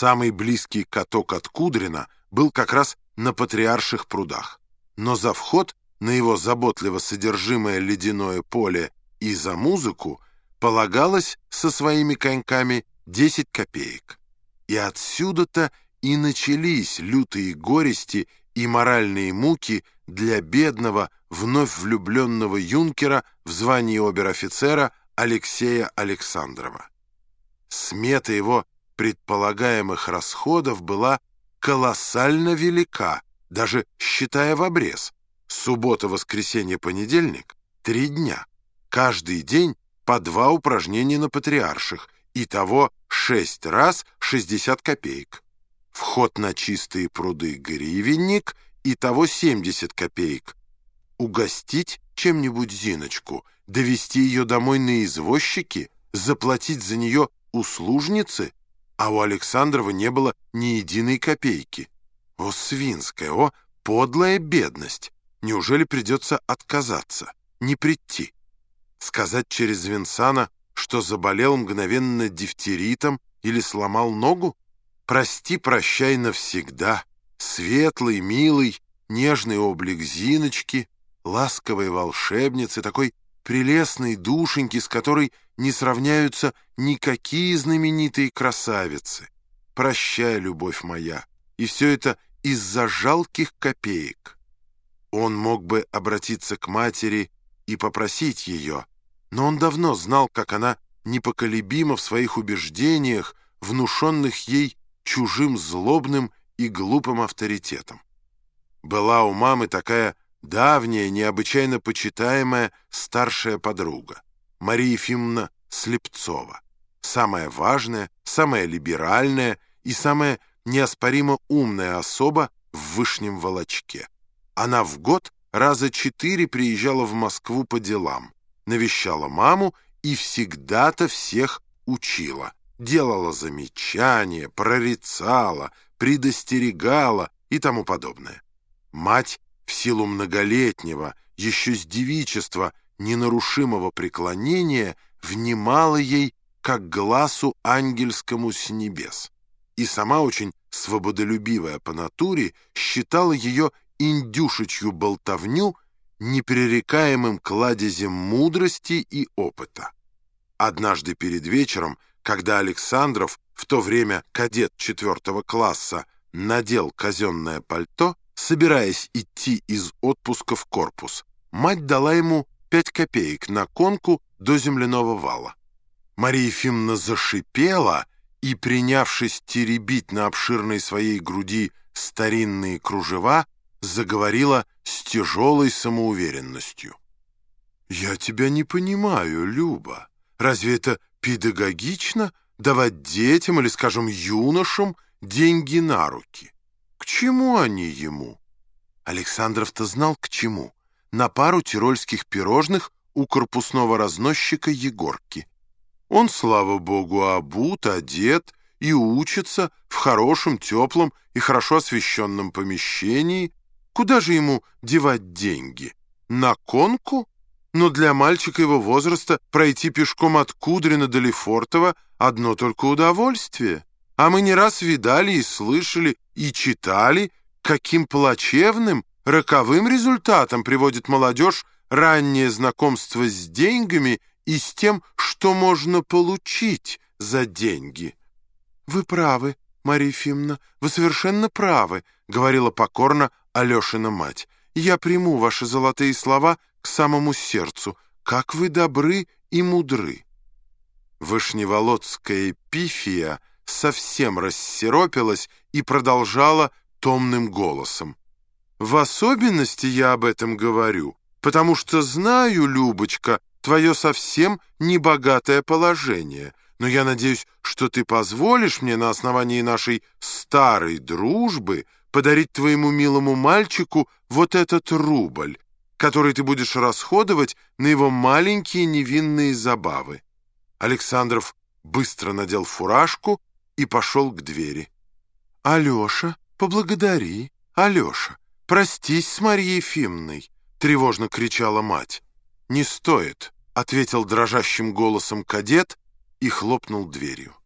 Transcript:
Самый близкий каток от Кудрина был как раз на Патриарших прудах. Но за вход на его заботливо содержимое ледяное поле и за музыку полагалось со своими коньками 10 копеек. И отсюда-то и начались лютые горести и моральные муки для бедного, вновь влюбленного юнкера в звании обер-офицера Алексея Александрова. Смета его предполагаемых расходов была колоссально велика, даже считая в обрез. Суббота, воскресенье, понедельник — три дня. Каждый день по два упражнения на патриарших, и того шесть раз 60 копеек. Вход на чистые пруды гривенник, и того 70 копеек. Угостить чем-нибудь Зиночку, довести ее домой на извозчике, заплатить за нее услужницы, а у Александрова не было ни единой копейки. О, свинская, о, подлая бедность! Неужели придется отказаться, не прийти? Сказать через Винсана, что заболел мгновенно дифтеритом или сломал ногу? Прости, прощай навсегда, светлый, милый, нежный облик Зиночки, ласковой волшебницы, такой прелестной душеньки, с которой не сравняются никакие знаменитые красавицы. Прощай, любовь моя, и все это из-за жалких копеек. Он мог бы обратиться к матери и попросить ее, но он давно знал, как она непоколебима в своих убеждениях, внушенных ей чужим злобным и глупым авторитетом. Была у мамы такая давняя, необычайно почитаемая старшая подруга, Мария Ефимовна Слепцова, самая важная, самая либеральная и самая неоспоримо умная особа в Вышнем Волочке. Она в год раза четыре приезжала в Москву по делам, навещала маму и всегда-то всех учила. Делала замечания, прорицала, предостерегала и тому подобное. Мать в силу многолетнего, еще с девичества, ненарушимого преклонения, внимала ей, как глазу ангельскому с небес. И сама очень свободолюбивая по натуре считала ее индюшечью болтовню непререкаемым кладезем мудрости и опыта. Однажды перед вечером, когда Александров, в то время кадет четвертого класса, надел казенное пальто, собираясь идти из отпуска в корпус, мать дала ему пять копеек на конку до земляного вала. Мария Ефимовна зашипела и, принявшись теребить на обширной своей груди старинные кружева, заговорила с тяжелой самоуверенностью. «Я тебя не понимаю, Люба. Разве это педагогично давать детям или, скажем, юношам деньги на руки? Чему они ему?» Александров-то знал, к чему. На пару тирольских пирожных у корпусного разносчика Егорки. Он, слава богу, обут, одет и учится в хорошем, теплом и хорошо освещенном помещении, Куда же ему девать деньги? На конку? Но для мальчика его возраста пройти пешком от Кудрина до Лефортово одно только удовольствие. А мы не раз видали и слышали, и читали, каким плачевным, роковым результатом приводит молодежь раннее знакомство с деньгами и с тем, что можно получить за деньги. «Вы правы, Марья Ефимовна, вы совершенно правы», — говорила покорно Алешина мать. «Я приму ваши золотые слова к самому сердцу. Как вы добры и мудры!» Вышневолодская пифия совсем рассеропилась и продолжала томным голосом. «В особенности я об этом говорю, потому что знаю, Любочка, твое совсем небогатое положение, но я надеюсь, что ты позволишь мне на основании нашей старой дружбы подарить твоему милому мальчику вот этот рубль, который ты будешь расходовать на его маленькие невинные забавы». Александров быстро надел фуражку и пошел к двери. «Алеша, поблагодари, Алеша, простись с Марьей Ефимной», — тревожно кричала мать. «Не стоит», — ответил дрожащим голосом кадет и хлопнул дверью.